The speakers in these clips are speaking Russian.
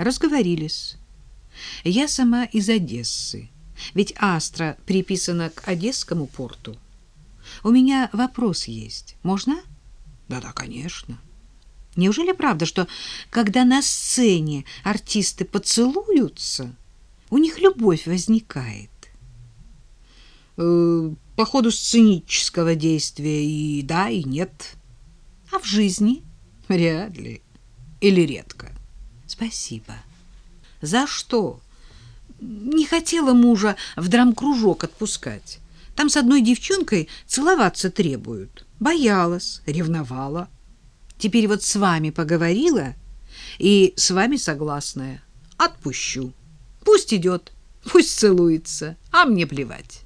Разговорились. Я сама из Одессы, ведь Астра приписана к Одесскому порту. У меня вопрос есть. Можно? Да-да, конечно. Неужели правда, что когда на сцене артисты поцелуются, у них любовь возникает? Э, по ходу сценического действия и да, и нет. А в жизни? Вряд ли. Или редко. Спасибо. За что? Не хотела мужа в драмкружок отпускать. Там с одной девчонкой целоваться требуют. Боялась, ревновала. Теперь вот с вами поговорила и с вами согласная. Отпущу. Пусть идет, пусть целуется, а мне плевать.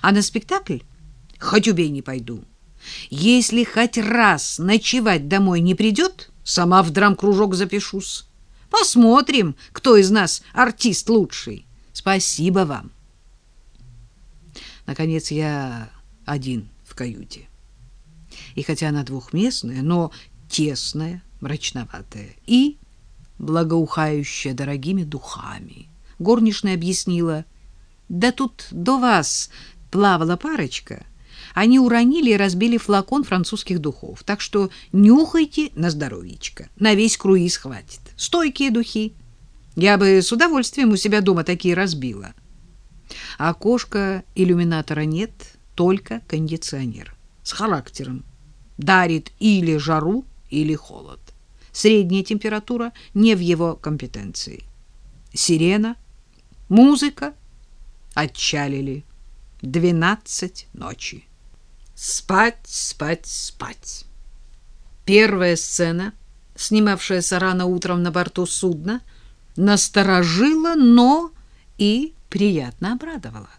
А на спектакль хоть убей не пойду. Если хоть раз ночевать домой не придет, сама в драм-кружок запишусь. Посмотрим, кто из нас артист лучший. Спасибо вам. Наконец я один в каюте. И хотя она двухместная, но тесная, мрачноватая и благоухающая дорогими духами. Горничная объяснила, да тут до вас плавала парочка. Они уронили и разбили флакон французских духов. Так что нюхайте на здоровьечко. На весь круиз хватит. Стойкие духи. Я бы с удовольствием у себя дома такие разбила. Окошка иллюминатора нет, только кондиционер. С характером. Дарит или жару, или холод. Средняя температура не в его компетенции. Сирена, музыка, отчалили. Двенадцать ночи. Спать, спать, спать. Первая сцена, снимавшаяся рано утром на борту судна, насторожила, но и приятно обрадовала.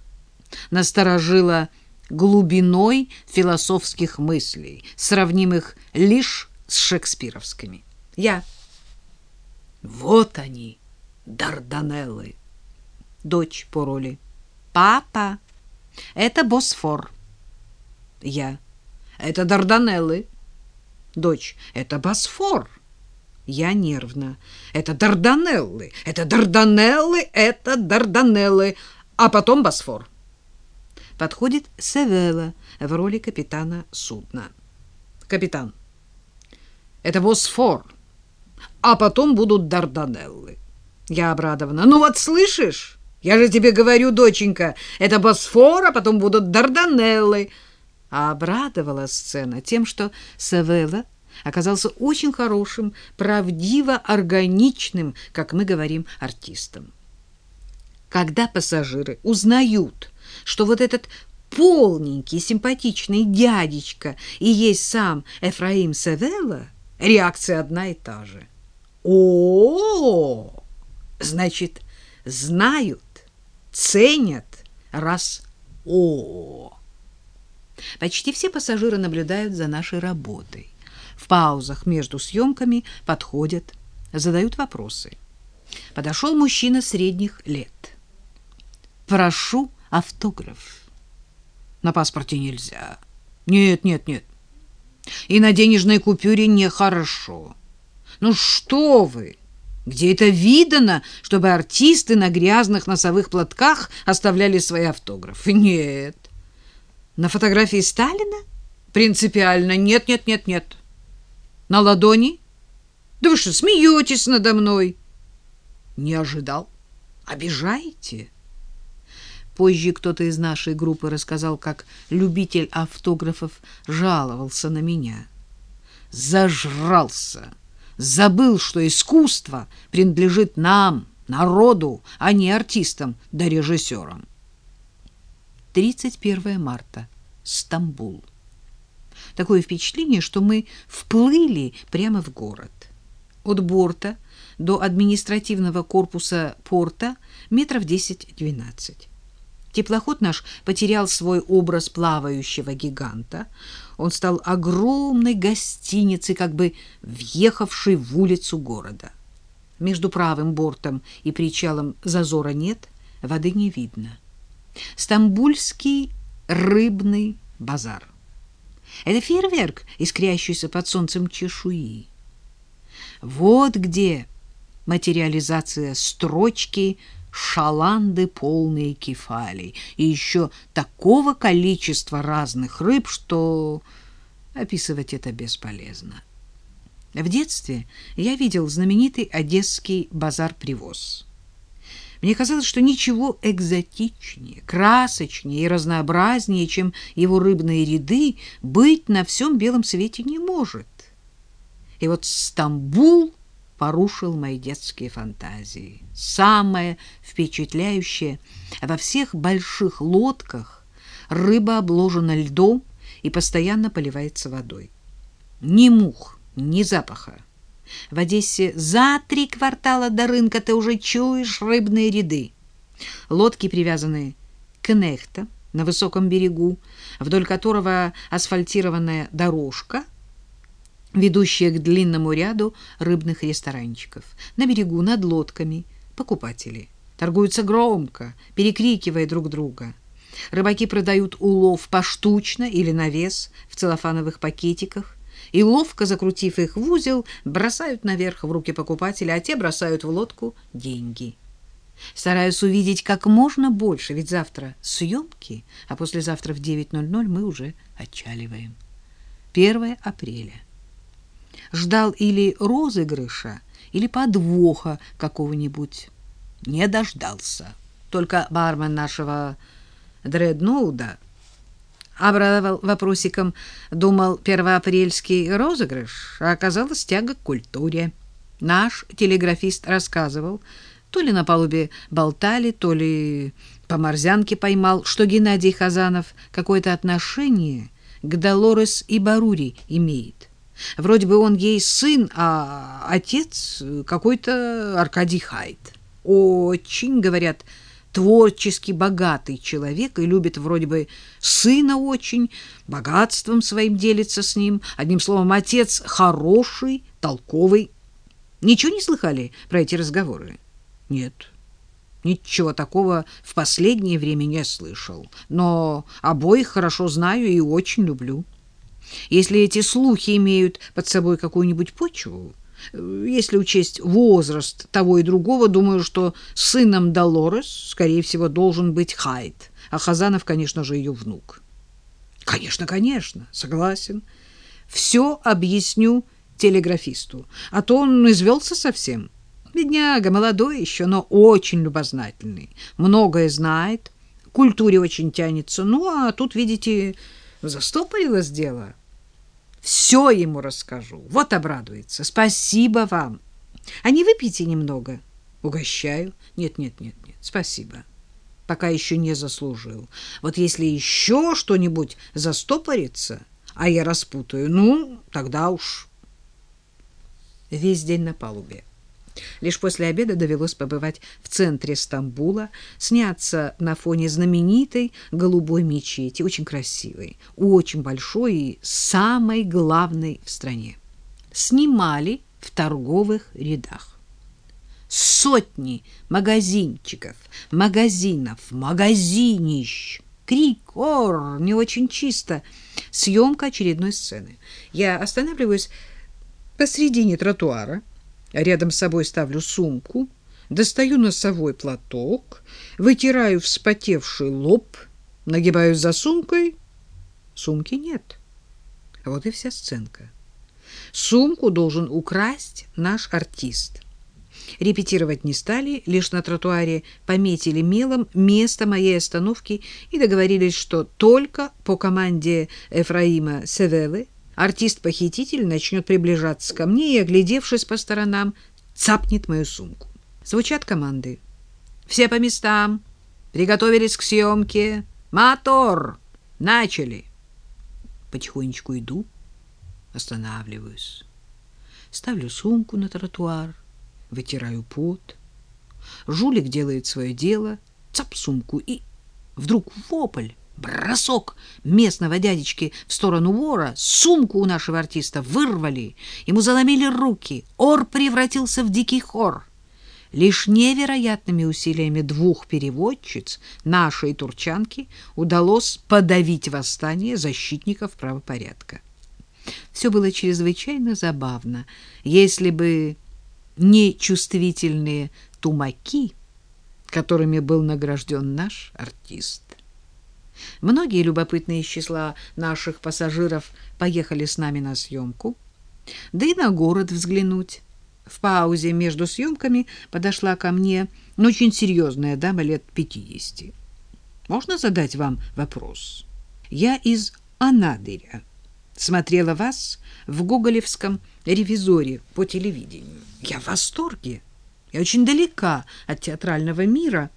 Насторожила глубиной философских мыслей, сравнимых лишь с шекспировскими. Я. Вот они, Дарданеллы. Дочь по роли. Папа, это Босфор. Я. Это Дарданеллы. Дочь. Это Босфор. Я нервно. Это Дарданеллы. Это Дарданеллы. Это Дарданеллы. А потом Босфор. Подходит Севела в роли капитана судна. Капитан. Это Босфор. А потом будут Дарданеллы. Я обрадована. Ну вот слышишь? Я же тебе говорю, доченька, это Босфор, а потом будут Дарданеллы. А обрадовала сцена тем, что Савелла оказался очень хорошим, правдиво органичным, как мы говорим, артистом. Когда пассажиры узнают, что вот этот полненький, симпатичный дядечка и есть сам Эфраим Савелла, реакция одна и та же. О, -о, -о! значит, знают ценят, раз о, Почти все пассажиры наблюдают за нашей работой. В паузах между съемками подходят, задают вопросы. Подошел мужчина средних лет. Прошу автограф. На паспорте нельзя. Нет, нет, нет. И на денежной купюре нехорошо. Ну что вы? Где это видано, чтобы артисты на грязных носовых платках оставляли свои автографы? Нет. На фотографии Сталина? Принципиально нет, нет, нет, нет. На ладони? Да вы что, смеетесь надо мной? Не ожидал. Обижаете? Позже кто-то из нашей группы рассказал, как любитель автографов жаловался на меня. Зажрался забыл, что искусство принадлежит нам, народу, а не артистам да режиссерам. 31 марта. Стамбул. Такое впечатление, что мы вплыли прямо в город. От борта до административного корпуса порта метров 10-12. Теплоход наш потерял свой образ плавающего гиганта. Он стал огромной гостиницей, как бы въехавшей в улицу города. Между правым бортом и причалом зазора нет, воды не видно. Стамбульский рыбный базар. Это фейерверк, искрящийся под солнцем чешуи. Вот где материализация строчки шаланды полные кефалей и еще такого количества разных рыб, что описывать это бесполезно. В детстве я видел знаменитый одесский базар-привоз. Мне казалось, что ничего экзотичнее, красочнее и разнообразнее, чем его рыбные ряды, быть на всем белом свете не может. И вот Стамбул порушил мои детские фантазии. Самое впечатляющее во всех больших лодках рыба обложена льдом и постоянно поливается водой. Ни мух, ни запаха. В Одессе за три квартала до рынка ты уже чуешь рыбные ряды. Лодки привязаны к нехтам на высоком берегу, вдоль которого асфальтированная дорожка, ведущая к длинному ряду рыбных ресторанчиков. На берегу над лодками покупатели торгуются громко, перекрикивая друг друга. Рыбаки продают улов поштучно или на вес в целлофановых пакетиках и, ловко закрутив их в узел, бросают наверх в руки покупателя, а те бросают в лодку деньги. Стараюсь увидеть как можно больше, ведь завтра съемки, а послезавтра в 9.00 мы уже отчаливаем. 1 апреля. Ждал или розыгрыша, или подвоха какого-нибудь. Не дождался. Только бармен нашего дредноуда обрадовал вопросиком, думал первоапрельский розыгрыш, а оказалось тяга к культуре. Наш телеграфист рассказывал, то ли на палубе болтали, то ли по морзянке поймал, что Геннадий Хазанов какое-то отношение к Долорес и Барури имеет. Вроде бы он ей сын, а отец какой-то Аркадий Хайт. Очень, говорят, творчески богатый человек и любит вроде бы сына очень, богатством своим делится с ним. Одним словом, отец хороший, толковый. Ничего не слыхали про эти разговоры? Нет. Ничего такого в последнее время не слышал. Но обоих хорошо знаю и очень люблю. Если эти слухи имеют под собой какую-нибудь почву, если учесть возраст того и другого, думаю, что сыном Долорес, скорее всего, должен быть Хайт, а Хазанов, конечно же, ее внук. Конечно, конечно, согласен. Все объясню телеграфисту, а то он извелся совсем. Бедняга, молодой еще, но очень любознательный, многое знает, к культуре очень тянется. Ну, а тут, видите, застопорилось дело. Все ему расскажу. Вот обрадуется. Спасибо вам. А не выпейте немного? Угощаю. Нет, нет, нет, нет. Спасибо. Пока еще не заслужил. Вот если еще что-нибудь застопорится, а я распутаю, ну, тогда уж весь день на палубе. Лишь после обеда довелось побывать в центре Стамбула, сняться на фоне знаменитой голубой мечети, очень красивой, очень большой и самой главной в стране. Снимали в торговых рядах. Сотни магазинчиков, магазинов, магазинищ. Крик, ор, не очень чисто. Съемка очередной сцены. Я останавливаюсь посредине тротуара, Рядом с собой ставлю сумку, достаю носовой платок, вытираю вспотевший лоб, нагибаюсь за сумкой. Сумки нет. Вот и вся сценка. Сумку должен украсть наш артист. Репетировать не стали, лишь на тротуаре пометили мелом место моей остановки и договорились, что только по команде Эфраима Севелы Артист-похититель начнет приближаться ко мне и, оглядевшись по сторонам, цапнет мою сумку. Звучат команды. «Все по местам! Приготовились к съемке! Мотор! Начали!» Потихонечку иду, останавливаюсь. Ставлю сумку на тротуар, вытираю пот. Жулик делает свое дело, цап сумку и вдруг вопль. Бросок местного дядечки в сторону вора, сумку у нашего артиста вырвали, ему заломили руки, ор превратился в дикий хор. Лишь невероятными усилиями двух переводчиц, нашей турчанки, удалось подавить восстание защитников правопорядка. Все было чрезвычайно забавно, если бы нечувствительные тумаки, которыми был награжден наш артист. Многие любопытные числа наших пассажиров поехали с нами на съемку, да и на город взглянуть. В паузе между съемками подошла ко мне ну, очень серьезная дама лет пятидесяти. Можно задать вам вопрос? Я из Анадыря. Смотрела вас в гоголевском ревизоре по телевидению. Я в восторге. Я очень далека от театрального мира.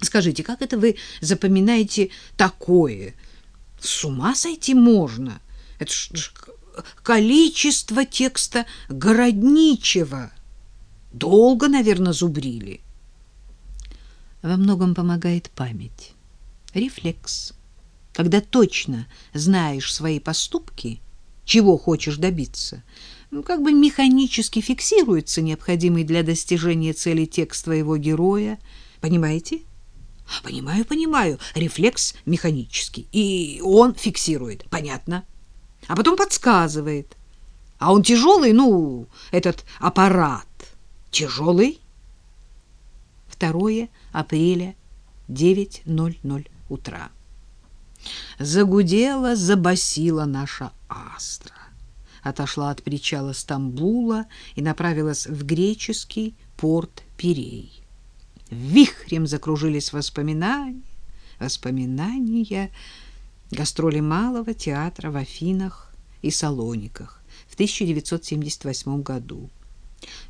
Скажите, как это вы запоминаете такое? С ума сойти можно. Это ж количество текста городничего. Долго, наверное, зубрили. Во многом помогает память, рефлекс. Когда точно знаешь свои поступки, чего хочешь добиться, ну, как бы механически фиксируется необходимый для достижения цели текст твоего героя. Понимаете? Понимаю, понимаю. Рефлекс механический. И он фиксирует. Понятно а потом подсказывает. А он тяжелый, ну, этот аппарат тяжелый. 2 апреля, 9.00 утра. Загудела, забасила наша Астра. Отошла от причала Стамбула и направилась в греческий порт Пирей. Вихрем закружились воспоминания, воспоминания гастроли Малого театра в Афинах и Салониках в 1978 году.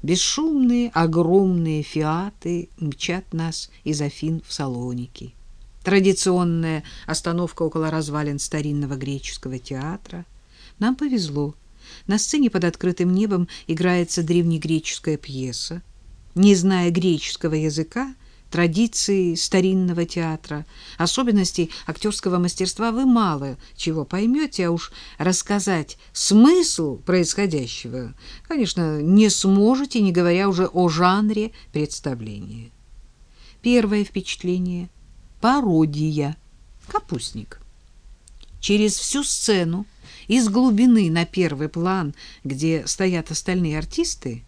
Бесшумные, огромные фиаты мчат нас из Афин в Салоники. Традиционная остановка около развалин старинного греческого театра. Нам повезло. На сцене под открытым небом играется древнегреческая пьеса. Не зная греческого языка, традиции старинного театра, особенностей актерского мастерства вы мало чего поймете, а уж рассказать смысл происходящего, конечно, не сможете, не говоря уже о жанре представления. Первое впечатление — пародия, капустник. Через всю сцену, из глубины на первый план, где стоят остальные артисты,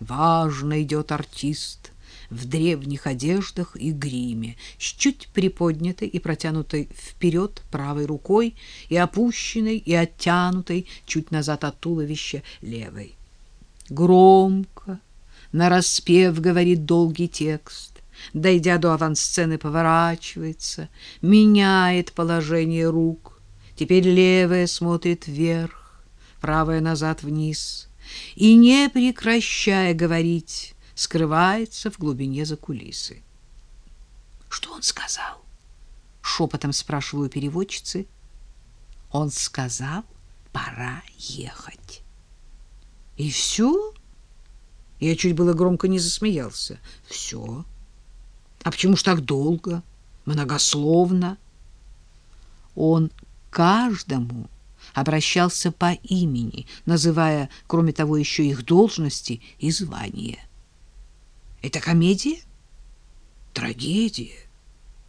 важно идет артист — в древних одеждах и гриме, с чуть приподнятой и протянутой вперед правой рукой и опущенной и оттянутой чуть назад от туловища левой. Громко, нараспев говорит долгий текст, дойдя до авансцены, поворачивается, меняет положение рук. Теперь левая смотрит вверх, правая назад вниз, и, не прекращая говорить, скрывается в глубине за кулисы. Что он сказал? Шепотом спрашиваю переводчицы. Он сказал, пора ехать. И все? Я чуть было громко не засмеялся. Все. А почему ж так долго, многословно? Он каждому обращался по имени, называя, кроме того, еще их должности и звания. Это комедия? Трагедия.